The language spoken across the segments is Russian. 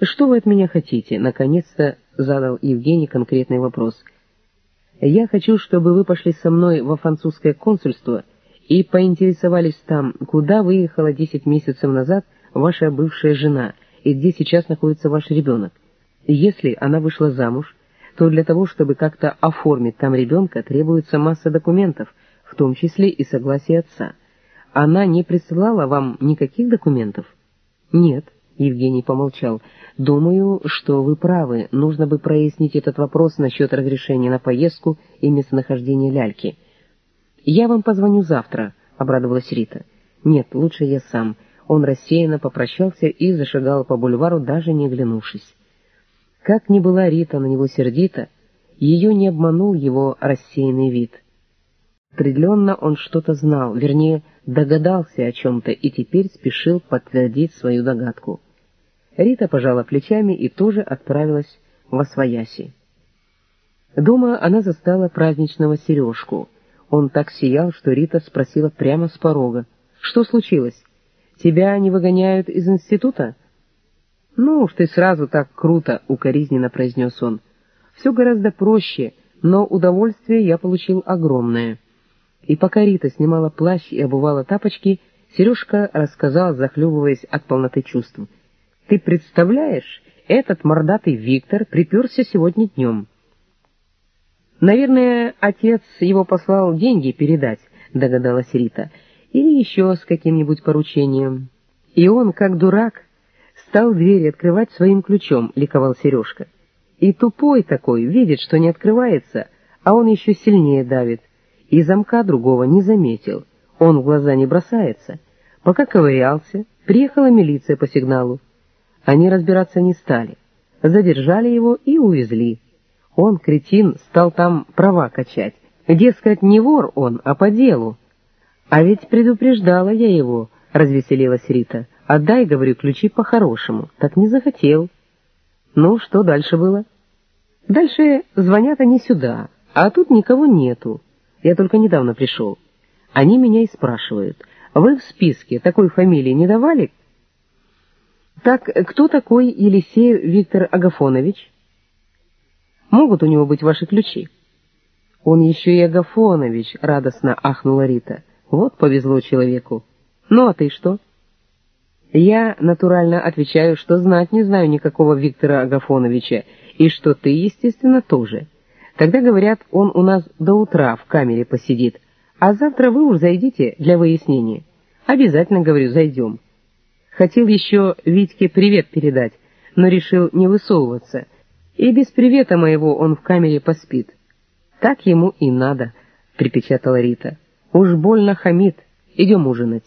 «Что вы от меня хотите?» — наконец-то задал Евгений конкретный вопрос. «Я хочу, чтобы вы пошли со мной во французское консульство и поинтересовались там, куда выехала десять месяцев назад ваша бывшая жена и где сейчас находится ваш ребенок. Если она вышла замуж, то для того, чтобы как-то оформить там ребенка, требуется масса документов, в том числе и согласие отца. Она не присылала вам никаких документов? Нет, Евгений помолчал. Думаю, что вы правы, нужно бы прояснить этот вопрос насчет разрешения на поездку и местонахождения ляльки. Я вам позвоню завтра, обрадовалась Рита. Нет, лучше я сам. Он рассеянно попрощался и зашагал по бульвару, даже не оглянувшись. Как ни была Рита на него сердита, ее не обманул его рассеянный вид. Определенно он что-то знал, вернее, догадался о чем-то и теперь спешил подтвердить свою догадку. Рита пожала плечами и тоже отправилась во свояси. Дома она застала праздничного Сережку. Он так сиял, что Рита спросила прямо с порога. «Что случилось? Тебя не выгоняют из института?» «Ну уж ты сразу так круто!» — укоризненно произнес он. «Все гораздо проще, но удовольствие я получил огромное». И пока Рита снимала плащ и обувала тапочки, Сережка рассказал, захлебываясь от полноты чувств. «Ты представляешь, этот мордатый Виктор приперся сегодня днем». «Наверное, отец его послал деньги передать», — догадалась Рита, — «или еще с каким-нибудь поручением». И он, как дурак, стал двери открывать своим ключом, ликовал Сережка. И тупой такой, видит, что не открывается, а он еще сильнее давит, и замка другого не заметил. Он в глаза не бросается. Пока ковырялся, приехала милиция по сигналу. Они разбираться не стали. Задержали его и увезли. Он, кретин, стал там права качать. Дескать, не вор он, а по делу. А ведь предупреждала я его, развеселилась Рита. Отдай, говорю, ключи по-хорошему. Так не захотел. Ну, что дальше было? Дальше звонят они сюда, а тут никого нету. Я только недавно пришел. Они меня и спрашивают, вы в списке такой фамилии не давали? Так кто такой Елисеев Виктор Агафонович? Могут у него быть ваши ключи? Он еще и Агафонович, радостно ахнула Рита. Вот повезло человеку. Ну а ты что? Я натурально отвечаю, что знать не знаю никакого Виктора Агафоновича, и что ты, естественно, тоже. Тогда говорят, он у нас до утра в камере посидит, а завтра вы уж зайдите для выяснения. Обязательно, говорю, зайдем. Хотел еще Витьке привет передать, но решил не высовываться, и без привета моего он в камере поспит. Так ему и надо, припечатала Рита. Уж больно хамит, идем ужинать.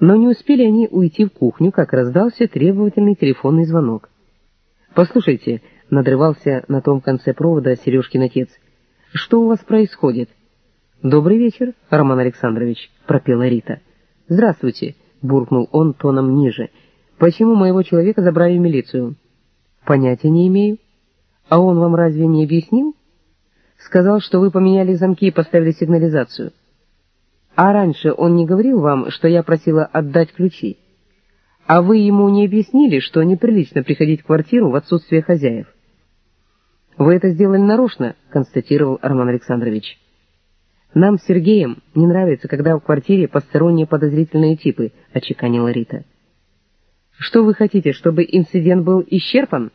Но не успели они уйти в кухню, как раздался требовательный телефонный звонок. «Послушайте», — надрывался на том конце провода Сережкин отец, — «что у вас происходит?» «Добрый вечер, Роман Александрович», — пропела Рита. «Здравствуйте», — буркнул он тоном ниже. «Почему моего человека забрали в милицию?» «Понятия не имею». «А он вам разве не объяснил?» «Сказал, что вы поменяли замки и поставили сигнализацию». А раньше он не говорил вам, что я просила отдать ключи? А вы ему не объяснили, что неприлично приходить в квартиру в отсутствие хозяев? Вы это сделали нарочно, констатировал Роман Александрович. Нам с Сергеем не нравится, когда в квартире посторонние подозрительные типы, очеканила Рита. Что вы хотите, чтобы инцидент был исчерпан?